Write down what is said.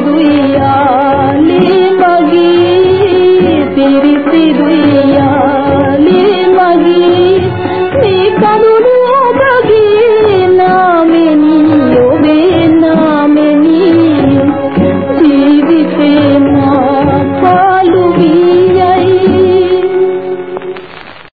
不一样。